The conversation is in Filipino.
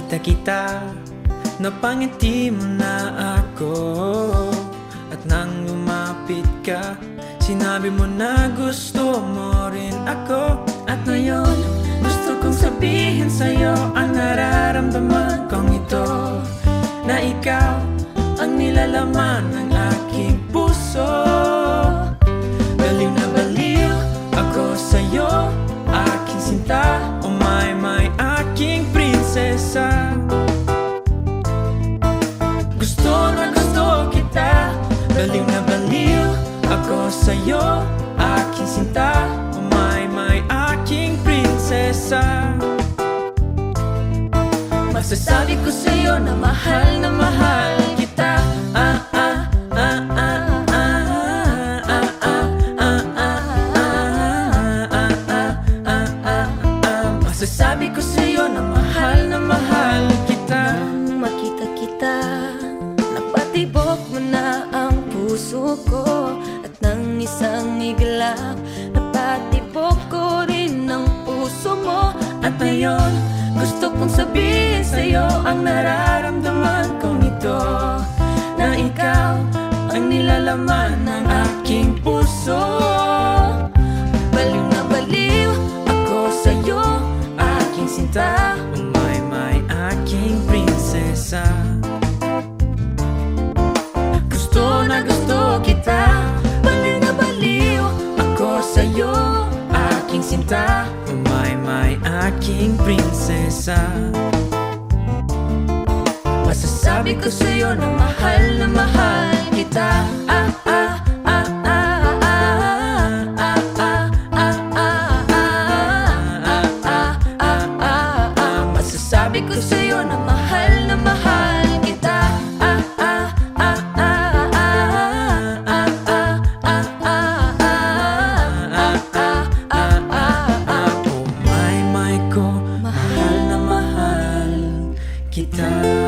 kita Napangiti mo na ako. At nang lumapit ka Sinabi mo na gusto mo rin ako. At ngayon gusto kong sabihin sa'yo Ang nararamdaman kong ito. Na ikaw ang nilalaman prinsesa Gusto na gusto kita Baliw na baliw Ako sa'yo Aking sinta Umay may aking prinsesa Masasabi ko sa'yo na mahal na mahal kita Ah ah ah ah Masasabi ko sa'yo na Napatibok mo na ang puso ko At nang isang iglap Napatibok ko rin ang puso mo At ngayon, gusto kong sabihin sa'yo Ang nararamdaman kong ito Na ikaw ang nilalaman ng aking puso. Baliw na baliw ako sa'yo Aking sinta, oh my my aking prinsesa sinta, my my aking prinsesa. Masasabi ko sa'yo na mahal na mahal kita. Ah ah kita.